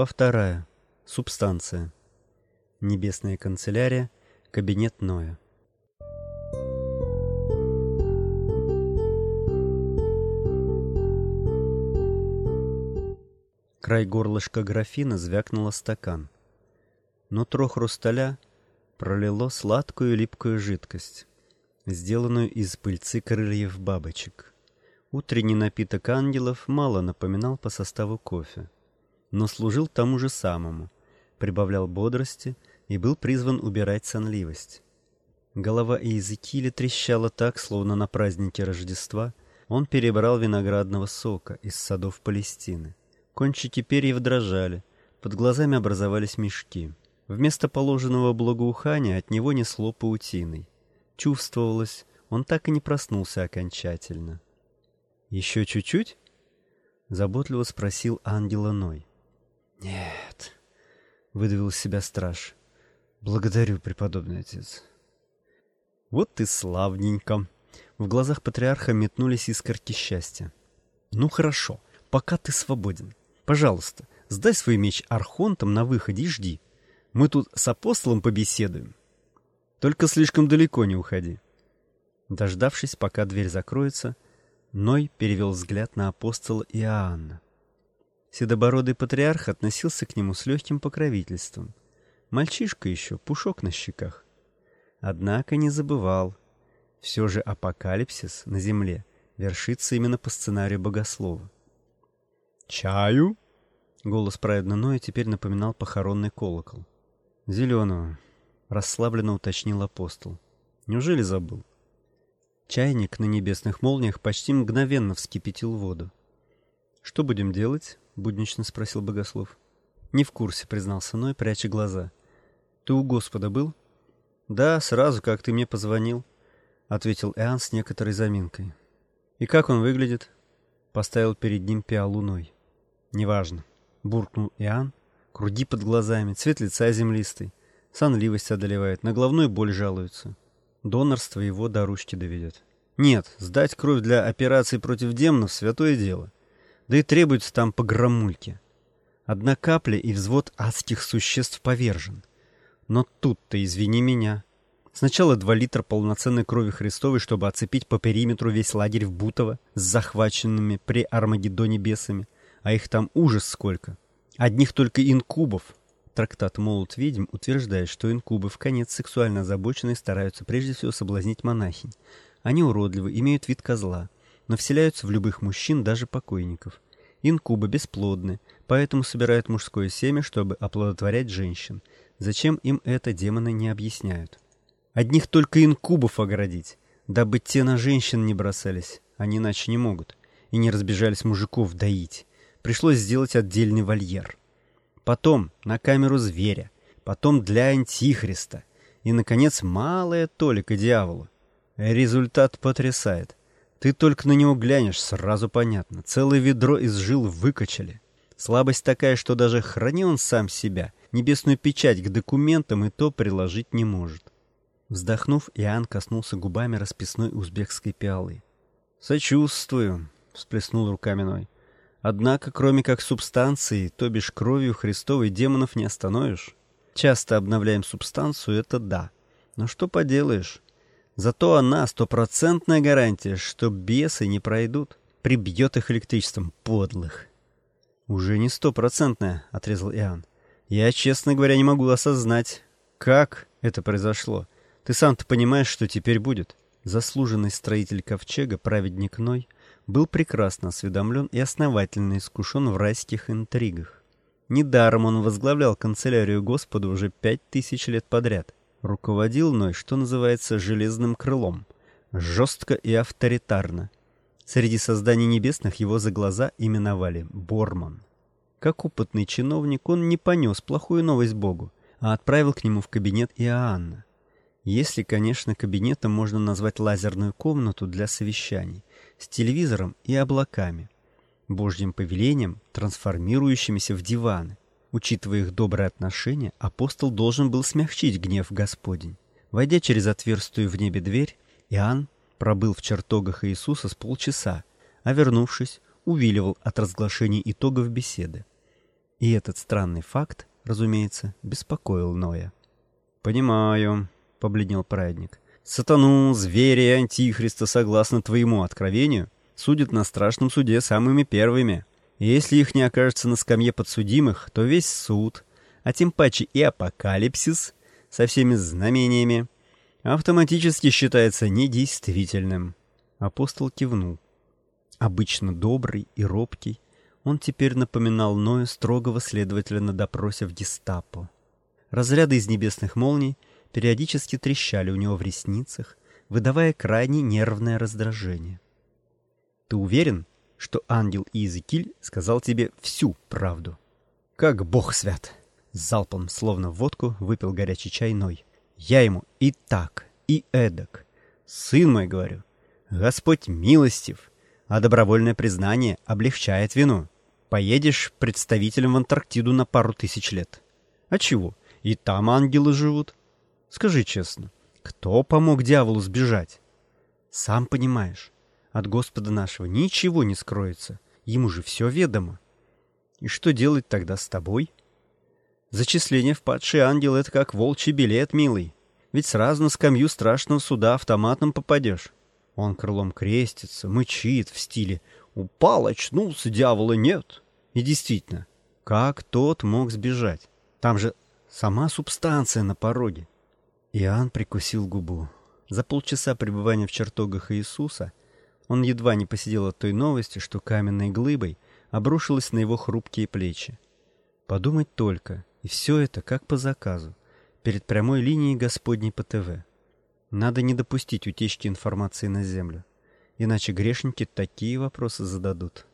Глава вторая. Субстанция. Небесная канцелярия. Кабинет Ноя. Край горлышка графина звякнуло стакан. Нутро хрусталя пролило сладкую липкую жидкость, сделанную из пыльцы крыльев бабочек. Утренний напиток ангелов мало напоминал по составу кофе, но служил тому же самому, прибавлял бодрости и был призван убирать сонливость. Голова Иезекииля трещала так, словно на празднике Рождества он перебрал виноградного сока из садов Палестины. Кончики перьев дрожали, под глазами образовались мешки. Вместо положенного благоухания от него несло паутиной. Чувствовалось, он так и не проснулся окончательно. «Еще чуть-чуть?» — заботливо спросил ангела Ной. «Нет», — выдавил из себя страж. «Благодарю, преподобный отец». «Вот ты славненько!» В глазах патриарха метнулись искорки счастья. «Ну хорошо, пока ты свободен. Пожалуйста, сдай свой меч архонтам на выходе и жди. Мы тут с апостолом побеседуем. Только слишком далеко не уходи». Дождавшись, пока дверь закроется, Ной перевел взгляд на апостола Иоанна. Седобородый патриарх относился к нему с легким покровительством. Мальчишка еще, пушок на щеках. Однако не забывал. Все же апокалипсис на земле вершится именно по сценарию богослова. «Чаю?» Голос праведно Ноя теперь напоминал похоронный колокол. «Зеленого», — расслабленно уточнил апостол. «Неужели забыл?» Чайник на небесных молниях почти мгновенно вскипятил воду. «Что будем делать?» — буднично спросил богослов. «Не в курсе», — признался Ной, пряча глаза. «Ты у Господа был?» «Да, сразу, как ты мне позвонил», — ответил Иоанн с некоторой заминкой. «И как он выглядит?» Поставил перед ним пиалу Ной. «Неважно», — буркнул Иоанн. Круги под глазами, цвет лица землистый. Сонливость одолевает, на головную боль жалуется. Донорство его до ручки доведет. Нет, сдать кровь для операции против демонов — святое дело. Да и требуется там по громульке. Одна капля и взвод адских существ повержен. Но тут-то, извини меня. Сначала два литра полноценной крови Христовой, чтобы оцепить по периметру весь лагерь в Бутово с захваченными при Армагеддоне бесами. А их там ужас сколько. Одних только инкубов, Трактат «Молот ведьм» утверждает, что инкубы в конец сексуально озабоченные стараются прежде всего соблазнить монахинь. Они уродливы, имеют вид козла, но вселяются в любых мужчин, даже покойников. Инкубы бесплодны, поэтому собирают мужское семя, чтобы оплодотворять женщин. Зачем им это, демоны не объясняют. Одних только инкубов оградить, дабы те на женщин не бросались, они иначе не могут, и не разбежались мужиков доить. Пришлось сделать отдельный вольер потом на камеру зверя, потом для антихриста и, наконец, малая толика дьяволу. Результат потрясает. Ты только на него глянешь, сразу понятно. Целое ведро из жил выкачали. Слабость такая, что даже храни он сам себя, небесную печать к документам и то приложить не может. Вздохнув, Иоанн коснулся губами расписной узбекской пиалы. «Сочувствую», — всплеснул руками Ной. Однако, кроме как субстанции, то бишь кровью Христовой демонов не остановишь. Часто обновляем субстанцию, это да. Но что поделаешь? Зато она стопроцентная гарантия, что бесы не пройдут. Прибьет их электричеством, подлых. Уже не стопроцентная, отрезал Иоанн. Я, честно говоря, не могу осознать, как это произошло. Ты сам-то понимаешь, что теперь будет. Заслуженный строитель ковчега, праведник Ной — был прекрасно осведомлен и основательно искушен в райских интригах. Недаром он возглавлял канцелярию Господа уже пять тысяч лет подряд. Руководил Ной, что называется, железным крылом. Жестко и авторитарно. Среди созданий небесных его за глаза именовали Борман. Как опытный чиновник он не понес плохую новость Богу, а отправил к нему в кабинет Иоанна. Если, конечно, кабинетом можно назвать лазерную комнату для совещаний, с телевизором и облаками, Божьим повелением, трансформирующимися в диваны. Учитывая их доброе отношение, апостол должен был смягчить гнев Господень. Войдя через отверстую в небе дверь, Иоанн пробыл в чертогах Иисуса с полчаса, а вернувшись, увиливал от разглашения итогов беседы. И этот странный факт, разумеется, беспокоил Ноя. «Понимаю», — побледнел праведник. «Сатану, зверя и антихриста, согласно твоему откровению, судят на страшном суде самыми первыми. Если их не окажется на скамье подсудимых, то весь суд, а тем паче и апокалипсис со всеми знамениями, автоматически считается недействительным». Апостол кивнул. Обычно добрый и робкий, он теперь напоминал Ноя строгого следователя на допросе в гестапо. Разряды из небесных молний периодически трещали у него в ресницах, выдавая крайне нервное раздражение. «Ты уверен, что ангел Иезекииль сказал тебе всю правду?» «Как бог свят!» Залпом, словно водку, выпил горячий чай Ной. «Я ему и так, и эдак. Сын мой, говорю, Господь милостив, а добровольное признание облегчает вину. Поедешь представителем в Антарктиду на пару тысяч лет. А чего? И там ангелы живут. Скажи честно, кто помог дьяволу сбежать? Сам понимаешь, от Господа нашего ничего не скроется. Ему же все ведомо. И что делать тогда с тобой? Зачисление в падший ангел — это как волчий билет, милый. Ведь сразу на скамью страшного суда автоматом попадешь. Он крылом крестится, мычит в стиле «Упал, очнулся, дьявола нет». И действительно, как тот мог сбежать? Там же сама субстанция на пороге. Иоанн прикусил губу. За полчаса пребывания в чертогах Иисуса он едва не посидел от той новости, что каменной глыбой обрушилась на его хрупкие плечи. Подумать только, и все это как по заказу, перед прямой линией Господней по ТВ. Надо не допустить утечки информации на Землю. Иначе грешники такие вопросы зададут.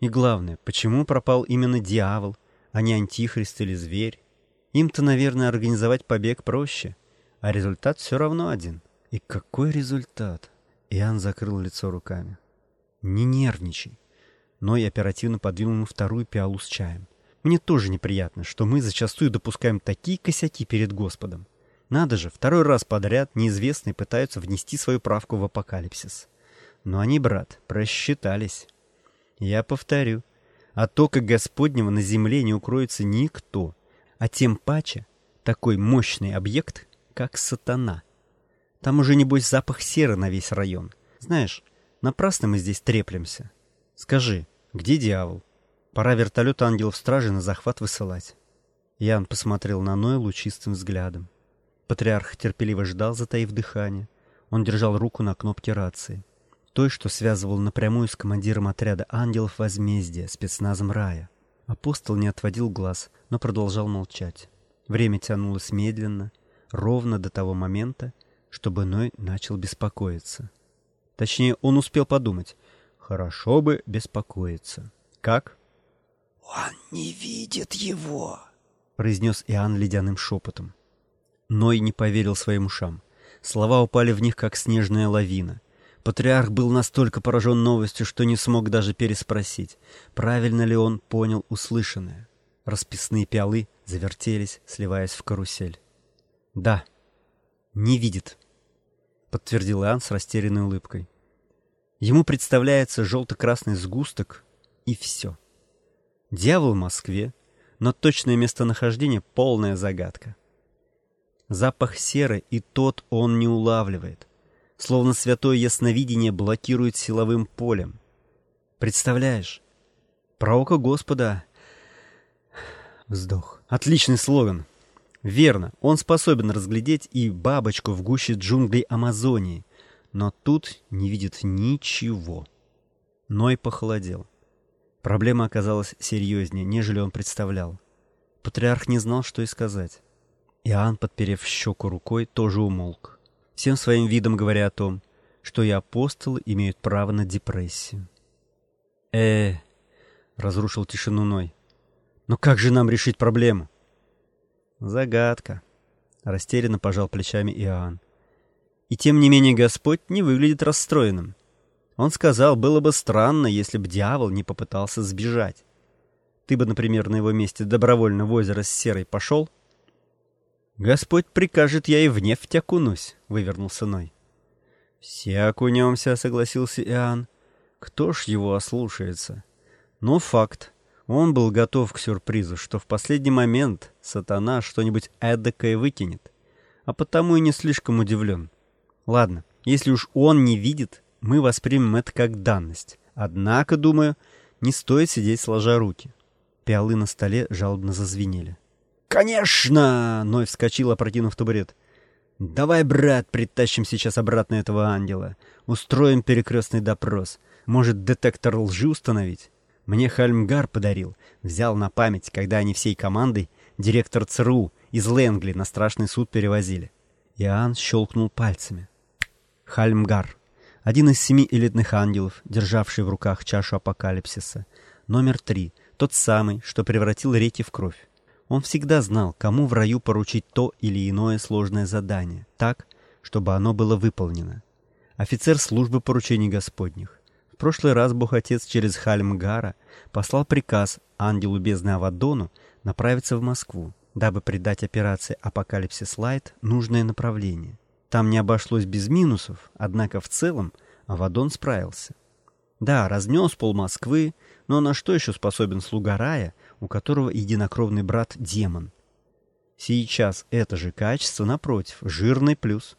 И главное, почему пропал именно дьявол, а не антихрист или зверь? Им-то, наверное, организовать побег проще, а результат все равно один. И какой результат? Иоанн закрыл лицо руками. Не нервничай. Ной оперативно подвинул ему вторую пиалу с чаем. Мне тоже неприятно, что мы зачастую допускаем такие косяки перед Господом. Надо же, второй раз подряд неизвестные пытаются внести свою правку в апокалипсис. Но они, брат, просчитались. Я повторю, от тока Господнего на земле не укроется никто, а тем паче такой мощный объект, как сатана. Там уже, небось, запах серы на весь район. Знаешь, напрасно мы здесь треплемся. Скажи, где дьявол? Пора вертолет ангелов стражи на захват высылать. Ян посмотрел на Ноя лучистым взглядом. Патриарх терпеливо ждал, затаив дыхание. Он держал руку на кнопке рации. Той, что связывал напрямую с командиром отряда ангелов возмездия, спецназом рая. Апостол не отводил глаз, но продолжал молчать. Время тянулось медленно, ровно до того момента, чтобы Ной начал беспокоиться. Точнее, он успел подумать. Хорошо бы беспокоиться. Как? «Он не видит его», — произнес Иоанн ледяным шепотом. Ной не поверил своим ушам. Слова упали в них, как снежная лавина. Патриарх был настолько поражен новостью, что не смог даже переспросить, правильно ли он понял услышанное. Расписные пиалы завертелись, сливаясь в карусель. «Да, не видит», — подтвердил Иоанн с растерянной улыбкой. Ему представляется желто-красный сгусток, и все. Дьявол в Москве, но точное местонахождение — полная загадка. Запах серы и тот он не улавливает. Словно святое ясновидение блокирует силовым полем. Представляешь? Пророка Господа... Вздох. Отличный слоган. Верно, он способен разглядеть и бабочку в гуще джунглей Амазонии, но тут не видит ничего. Ной похолодел. Проблема оказалась серьезнее, нежели он представлял. Патриарх не знал, что и сказать. Иоанн, подперев щеку рукой, тоже умолк, всем своим видом говоря о том, что и апостолы имеют право на депрессию. э разрушил тишину Ной. «Но как же нам решить проблему?» «Загадка», — растерянно пожал плечами Иоанн. «И тем не менее Господь не выглядит расстроенным. Он сказал, было бы странно, если бы дьявол не попытался сбежать. Ты бы, например, на его месте добровольно в озеро с серой пошел?» «Господь прикажет, я и в нефть окунусь», — вывернулся Ной. «Все окунемся», — согласился Иоанн. «Кто ж его ослушается?» «Ну, факт. Он был готов к сюрпризу, что в последний момент сатана что-нибудь эдакое выкинет, а потому и не слишком удивлен. Ладно, если уж он не видит, мы воспримем это как данность. Однако, думаю, не стоит сидеть сложа руки. Пиалы на столе жалобно зазвенели. «Конечно!» — Ной вскочил, опрокинув табурет. «Давай, брат, притащим сейчас обратно этого ангела. Устроим перекрестный допрос. Может, детектор лжи установить? Мне Хальмгар подарил. Взял на память, когда они всей командой директор ЦРУ из Лэнгли на страшный суд перевозили». Иоанн щелкнул пальцами. Хальмгар. Один из семи элитных ангелов, державший в руках чашу апокалипсиса. Номер три. Тот самый, что превратил реки в кровь. Он всегда знал, кому в раю поручить то или иное сложное задание, так, чтобы оно было выполнено. Офицер службы поручений Господних. Прошлый раз Бог-Отец через Хальмгара послал приказ ангелу бездны Авадону направиться в Москву, дабы придать операции «Апокалипсис Лайт» нужное направление. Там не обошлось без минусов, однако в целом Авадон справился. Да, разнес пол Москвы, но на что еще способен слуга рая, у которого единокровный брат демон? Сейчас это же качество, напротив, жирный плюс.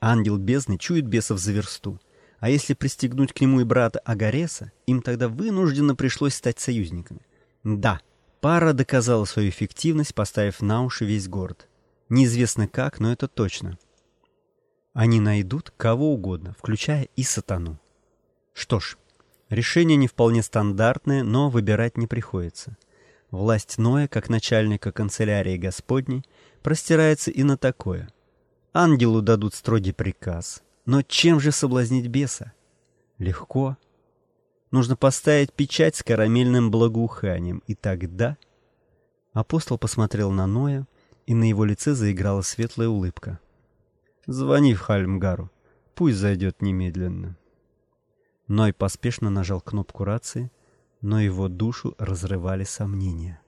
Ангел бездны чует бесов за версту. А если пристегнуть к нему и брата Агареса, им тогда вынужденно пришлось стать союзниками. Да, пара доказала свою эффективность, поставив на уши весь город. Неизвестно как, но это точно. Они найдут кого угодно, включая и сатану. Что ж, решение не вполне стандартное, но выбирать не приходится. Власть Ноя, как начальника канцелярии Господней, простирается и на такое. Ангелу дадут строгий приказ. Но чем же соблазнить беса? Легко. Нужно поставить печать с карамельным благоуханием, и тогда... Апостол посмотрел на Ноя, и на его лице заиграла светлая улыбка. «Звони в Хальмгару. Пусть зайдет немедленно». Ной поспешно нажал кнопку рации, но его душу разрывали сомнения.